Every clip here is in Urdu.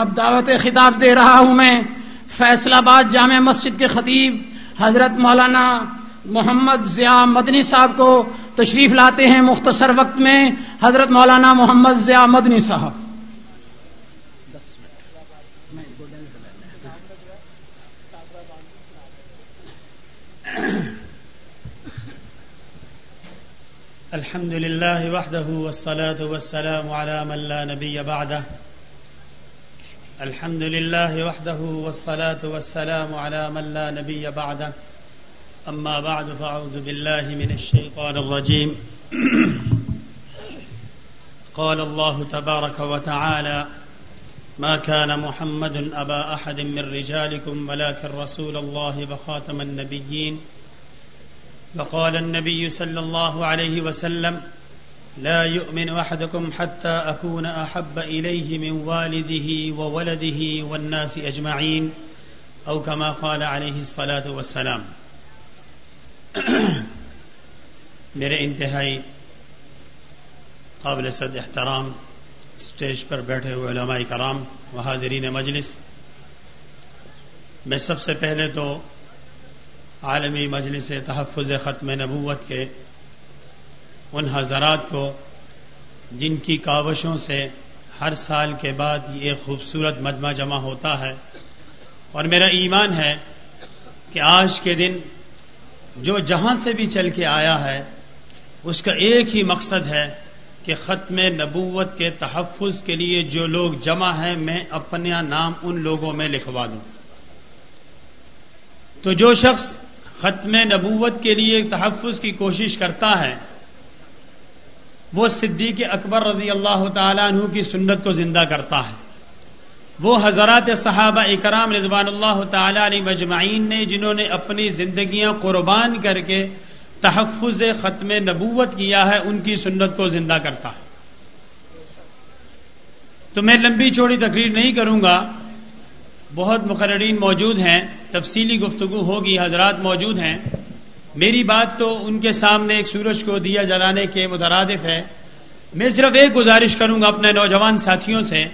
اب دعوت خطاب دے رہا ہوں میں۔ فیصلہ آباد جامع مسجد کے خطیب حضرت مولانا محمد ضیاء مدنی صاحب کو تشریف لاتے ہیں مختصر وقت میں۔ حضرت مولانا محمد ضیاء مدنی صاحب۔ الحمد لله وحده والصلاة والسلام على من لا نبي بعده الحمد لله وحده والصلاة والسلام على من لا نبي بعده. أما بعد فأعوذ بالله من الشيطان الرجيم. قال الله تبارك وتعالى ما كان محمد أبا أحد من رجالكم ولكن رسول الله وخاتم النبيين. وقال النبي صلى الله عليه وسلم لا يؤمن أحدكم حتى أكون أحب إليه من والده وولده والناس أجمعين أو كما قال عليه الصلاة والسلام. میرے انتہائی قابل صد احترام اسٹیج پر بیٹھے ہوئے علماء کرام و حاضرین مجلس میں سب سے پہلے تو عالمی مجلس تحفظ ختم نبوت کے ان حضرات کو جن کی کاوشوں سے ہر سال کے بعد یہ ایک خوبصورت مجمع جمع ہوتا ہے۔ اور میرا ایمان ہے کہ آج کے دن جو جہاں سے بھی چل کے آیا ہے، اس کا ایک ہی مقصد ہے کہ ختم نبوت کے تحفظ کے لیے جو لوگ جمع ہیں، میں اپنا نام ان لوگوں میں لکھوا دوں۔ تو جو شخص ختم نبوت کے لیے تحفظ کی کوشش کرتا ہے وہ صدیق اکبر رضی اللہ تعالیٰ عنہ کی سنت کو زندہ کرتا ہے۔ وہ حضرات صحابہ اکرام رضوان اللہ تعالی علیہ مجمعین نے جنہوں نے اپنی زندگیاں قربان کر کے تحفظ ختم نبوت کیا ہے، ان کی سنت کو زندہ کرتا ہے۔ تو میں لمبی چوڑی تقریر نہیں کروں گا۔ بہت مقررین موجود ہیں، تفصیلی گفتگو ہوگی، حضرات موجود ہیں۔ میری بات تو ان کے سامنے ایک سورج کو دیا جلانے کے مترادف ہے۔ میں صرف ایک گزارش کروں گا اپنے نوجوان ساتھیوں سے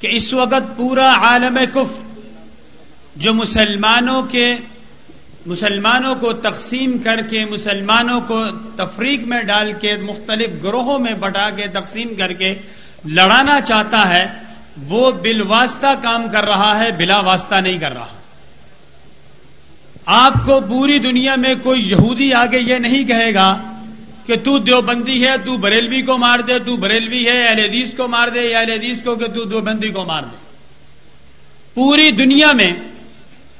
کہ اس وقت پورا عالم کف جو مسلمانوں کے مسلمانوں کو تقسیم کر کے مسلمانوں کو تفریق میں ڈال کے مختلف گروہوں میں بٹا کے تقسیم کر کے لڑانا چاہتا ہے، وہ بل واسطہ کام کر رہا ہے، بلا واسطہ نہیں کر رہا۔ آپ کو پوری دنیا میں کوئی یہودی آگے یہ نہیں کہے گا کہ تو دیوبندی ہے، تو بریلوی کو مار دے، تو بریلوی ہے، اہل حدیث کو مار دے، یا اہل حدیث کو کہ تو دیوبندی کو مار دے۔ پوری دنیا میں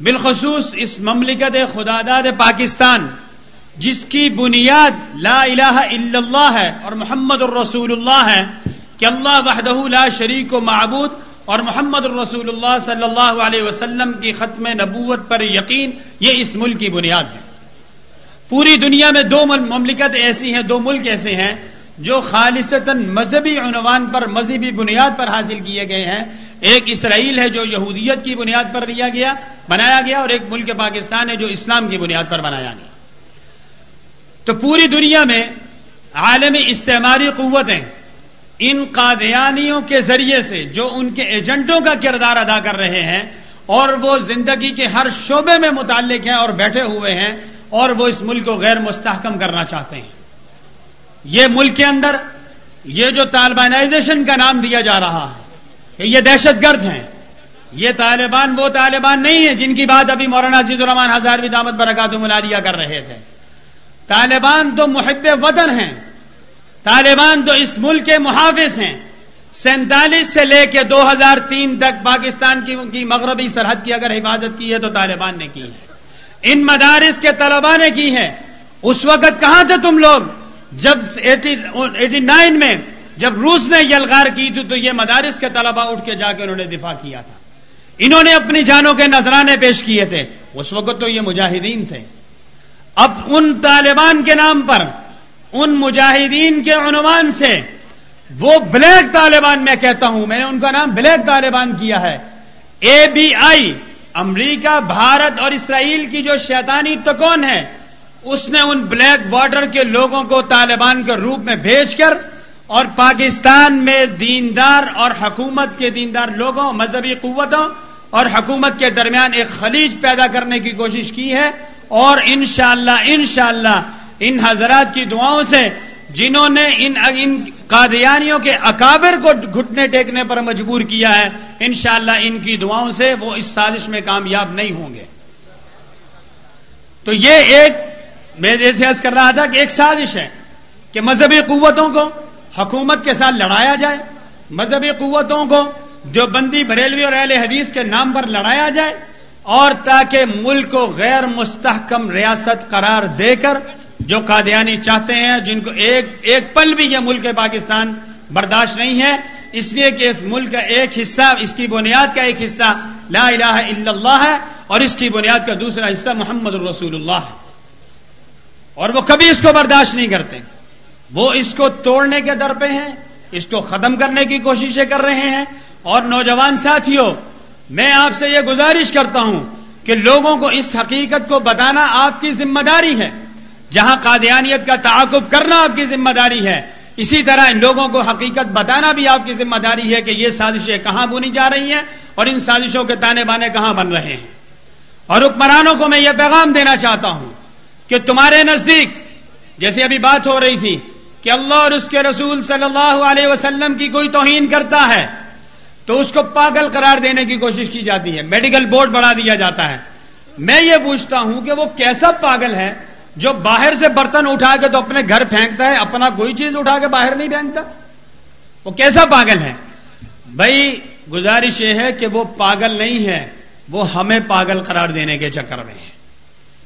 بالخصوص اس مملکت خدا داد پاکستان، جس کی بنیاد لا الہ الا اللہ ہے اور محمد الرسول اللہ ہے، کہ اللہ وحدہ لا شریک و معبود اور محمد الرسول اللہ صلی اللہ علیہ وسلم کی ختم نبوت پر یقین یہ اس ملک کی بنیاد ہے۔ پوری دنیا میں دو مملکت ایسی ہیں، دو ملک ایسے ہیں جو خالصتاً مذہبی عنوان پر، مذہبی بنیاد پر حاصل کیے گئے ہیں۔ ایک اسرائیل ہے جو یہودیت کی بنیاد پر لیا گیا، بنایا گیا، اور ایک ملک پاکستان ہے جو اسلام کی بنیاد پر بنایا گیا۔ تو پوری دنیا میں عالمی استعماری قوتیں ان قادیانیوں کے ذریعے سے جو ان کے ایجنٹوں کا کردار ادا کر رہے ہیں اور وہ زندگی کے ہر شعبے میں متعلق ہیں اور بیٹھے ہوئے ہیں اور وہ اس ملک کو غیر مستحکم کرنا چاہتے ہیں۔ یہ ملک کے اندر یہ جو طالبانائزیشن کا نام دیا جا رہا ہے کہ یہ دہشت گرد ہیں۔ یہ طالبان وہ طالبان نہیں ہیں جن کی بات ابھی مولانا عزیز الرحمان ہزاروی دامت برکات ملالیہ کر رہے تھے۔ طالبان تو محب وطن ہیں۔ طالبان تو اس ملک کے محافظ ہیں۔ سینتالیس سے لے کے دو ہزار تین تک پاکستان کی مغربی سرحد کی اگر حفاظت کی ہے تو طالبان نے کی ہے۔ ان مدارس کے طلبا نے کی ہے۔ اس وقت کہاں تھے تم لوگ؟ جب ایٹی نائن میں جب روس نے یلغار کی تھی تو یہ مدارس کے طلبا اٹھ کے جا کے انہوں نے دفاع کیا تھا۔ انہوں نے اپنی جانوں کے نذرانے پیش کیے تھے۔ اس وقت تو یہ مجاہدین تھے۔ اب ان طالبان کے نام پر ان مجاہدین کے عنوان سے وہ بلیک طالبان میں کہتا ہوں، میں نے ان کا نام بلیک طالبان کیا ہے۔ اے بی آئی، امریکہ، بھارت اور اسرائیل کی جو شیطانی تکون ہے، اس نے ان بلیک بارڈر کے لوگوں کو طالبان کے روپ میں بھیج کر اور پاکستان میں دیندار اور حکومت کے دیندار لوگوں، مذہبی قوتوں اور حکومت کے درمیان ایک خلیج پیدا کرنے کی کوشش کی ہے اور انشاءاللہ انشاءاللہ ان حضرات کی دعاؤں سے جنہوں نے ان ان قادیانیوں کے اکابر کو گھٹنے ٹیکنے پر مجبور کیا ہے، انشاءاللہ ان کی دعاؤں سے وہ اس سازش میں کامیاب نہیں ہوں گے۔ تو یہ ایک میں جیسے عرض کر رہا تھا کہ ایک سازش ہے کہ مذہبی قوتوں کو حکومت کے ساتھ لڑایا جائے، مذہبی قوتوں کو جو بندی بریلوی اور اہل حدیث کے نام پر لڑایا جائے اور تاکہ ملک کو غیر مستحکم ریاست قرار دے کر جو قادیانی چاہتے ہیں، جن کو ایک ایک پل بھی یہ ملک پاکستان برداشت نہیں ہے، اس لیے کہ اس ملک کا ایک حصہ، اس کی بنیاد کا ایک حصہ لا الہ الا اللہ ہے اور اس کی بنیاد کا دوسرا حصہ محمد الرسول اللہ ہے۔ اور وہ کبھی اس کو برداشت نہیں کرتے۔ وہ اس کو توڑنے کے در پہ ہیں، اس کو ختم کرنے کی کوششیں کر رہے ہیں۔ اور نوجوان ساتھیوں، میں آپ سے یہ گزارش کرتا ہوں کہ لوگوں کو اس حقیقت کو بتانا آپ کی ذمہ داری ہے۔ جہاں قادیانیت کا تعاقب کرنا آپ کی ذمہ داری ہے، اسی طرح ان لوگوں کو حقیقت بتانا بھی آپ کی ذمہ داری ہے کہ یہ سازشیں کہاں بنی جا رہی ہیں اور ان سازشوں کے تانے بانے کہاں بن رہے ہیں۔ اور حکمرانوں کو میں یہ پیغام دینا چاہتا ہوں کہ تمہارے نزدیک، جیسے ابھی بات ہو رہی تھی کہ اللہ اور اس کے رسول صلی اللہ علیہ وسلم کی کوئی توہین کرتا ہے، تو اس کو پاگل قرار دینے کی کوشش کی جاتی ہے، میڈیکل بورڈ بڑھا دیا جاتا ہے۔ میں یہ پوچھتا ہوں کہ وہ کیسا پاگل ہے؟ جو باہر سے برتن اٹھا کے تو اپنے گھر پھینکتا ہے، اپنا کوئی چیز اٹھا کے باہر نہیں پھینکتا۔ وہ کیسا پاگل ہے؟ بھائی، گزارش یہ ہے کہ وہ پاگل نہیں ہے، وہ ہمیں پاگل قرار دینے کے چکر میں ہے۔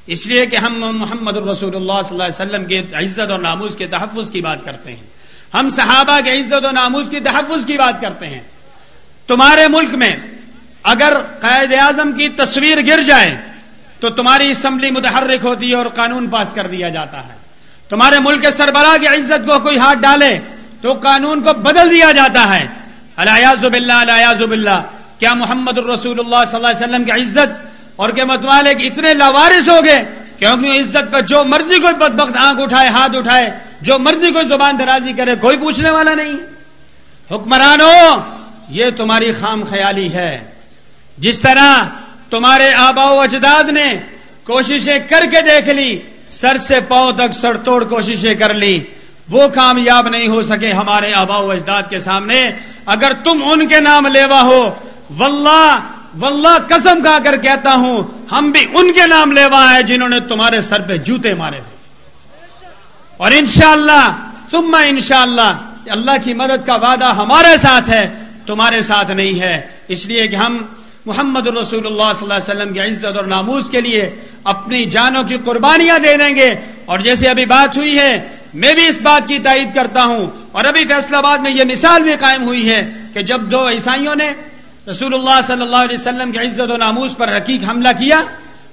اس لیے کہ ہم محمد الرسول اللہ صلی اللہ علیہ وسلم کے عزت اور ناموز کے تحفظ کی بات کرتے ہیں۔ ہم صحابہ کے عزت و ناموز کی تحفظ کی بات کرتے ہیں۔ تمہارے ملک میں اگر قائد اعظم کی تصویر گر جائے تو تمہاری اسمبلی متحرک ہوتی ہے اور قانون پاس کر دیا جاتا ہے۔ تمہارے ملک کے سربراہ کی عزت کو کوئی ہاتھ ڈالے تو قانون کو بدل دیا جاتا ہے۔ الیاز اللہ الیاز اللہ کیا محمد الرسول اللہ صلی اللہ علیہ وسلم کی عزت اور کہ متوالے اتنے لاوارث ہو گئے؟ کیونکہ عزت پر جو مرضی کوئی بدبخت آنکھ اٹھائے، ہاتھ اٹھائے، جو مرضی کوئی زبان درازی کرے، کوئی پوچھنے والا نہیں۔ حکمرانوں یہ تمہاری خام خیالی ہے۔ جس طرح تمہارے آبا و اجداد نے کوششیں کر کے دیکھ لی، سر سے پاؤں تک سر توڑ کوششیں کر لی۔ وہ کامیاب نہیں ہو سکے ہمارے آبا و اجداد کے سامنے۔ اگر تم ان کے نام لیوا ہو، واللہ واللہ قسم کھا کر کہتا ہوں، ہم بھی ان کے نام لیوا ہے جنہوں نے تمہارے سر پہ جوتے مارے تھے۔ اور انشاءاللہ تم میں انشاءاللہ، اللہ کی مدد کا وعدہ ہمارے ساتھ ہے، تمہارے ساتھ نہیں ہے۔ اس لیے کہ ہم محمد الرسول اللہ صلی اللہ علیہ وسلم کی عزت اور ناموز کے لیے اپنی جانوں کی قربانیاں دے دیں گے۔ اور جیسے ابھی بات ہوئی ہے، میں بھی اس بات کی تائید کرتا ہوں۔ اور ابھی فیصلہ آباد میں یہ مثال بھی قائم ہوئی ہے کہ جب دو عیسائیوں نے رسول اللہ صلی اللہ علیہ وسلم کی عزت و ناموز پر حقیق حملہ کیا،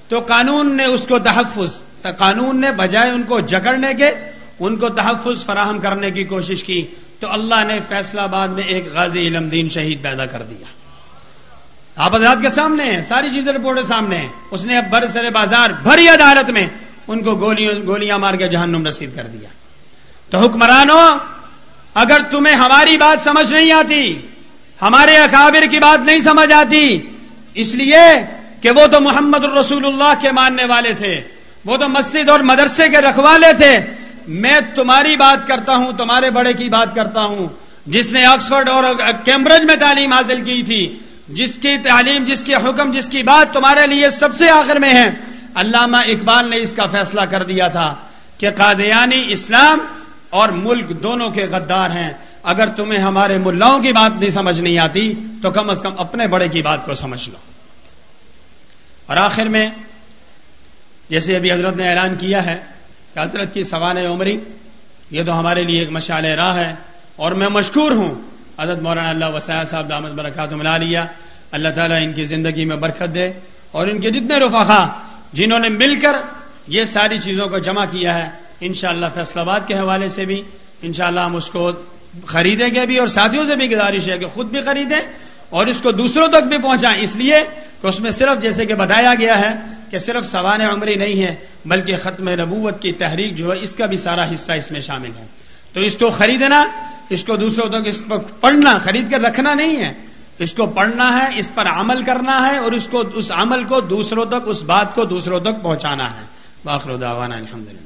تو قانون نے اس کو تحفظ قانون نے بجائے ان کو جکڑنے کے ان کو تحفظ فراہم کرنے کی کوشش کی۔ تو اللہ نے فیصلہ آباد میں ایک غازی علم دین شہید پیدا کر دیا۔ آپ حضرات کے سامنے ہیں، ساری چیزیں رپورٹ سامنے ہیں۔ اس نے اب بر سر بازار، بھری عدالت میں ان کو گولیاں گولیاں مار کے جہنم رسید کر دیا۔ تو حکمرانوں، اگر تمہیں ہماری بات سمجھ نہیں آتی، ہمارے اکابر کی بات نہیں سمجھ آتی، اس لیے کہ وہ تو محمد الرسول اللہ کے ماننے والے تھے، وہ تو مسجد اور مدرسے کے رکھوالے تھے۔ میں تمہاری بات کرتا ہوں، تمہارے بڑے کی بات کرتا ہوں۔ جس نے آکسفرڈ اور کیمبرج میں تعلیم حاصل کی تھی جس کی تعلیم، جس کی حکم، جس کی بات تمہارے لیے سب سے آخر میں ہے۔ علامہ اقبال نے اس کا فیصلہ کر دیا تھا کہ قادیانی اسلام اور ملک دونوں کے غدار ہیں۔ اگر تمہیں ہمارے ملاؤں کی بات نہیں سمجھ نہیں آتی، تو کم از کم اپنے بڑے کی بات کو سمجھ لو۔ اور آخر میں، جیسے ابھی حضرت نے اعلان کیا ہے کہ حضرت کی سوان عمری، یہ تو ہمارے لیے ایک مشعل راہ ہے۔ اور میں مشکور ہوں حضرت مولانا اللہ وسیع صاحب دامت برکات ملا لیا اللہ تعالیٰ ان کی زندگی میں برکت دے اور ان کے جتنے رفاقہ جنہوں نے مل کر یہ ساری چیزوں کو جمع کیا ہے، انشاءاللہ فیصلہ آباد کے حوالے سے بھی، انشاءاللہ ہم اس کو خریدیں گے بھی اور ساتھیوں سے بھی گزارش ہے کہ خود بھی خریدیں اور اس کو دوسروں تک بھی پہنچائیں۔ اس لیے کہ اس میں صرف جیسے کہ بتایا گیا ہے کہ صرف سوان عمری نہیں ہے، بلکہ ختم نبوت کی تحریک جو ہے، اس کا بھی سارا حصہ اس میں شامل ہے۔ تو اس کو خریدنا اس کو دوسروں تک اس پر پڑھنا، خرید کر رکھنا نہیں ہے۔ اس کو پڑھنا ہے، اس پر عمل کرنا ہے اور اس کو، اس عمل کو دوسروں تک، اس بات کو دوسروں تک پہنچانا ہے۔ باخر دعوانا الحمد للہ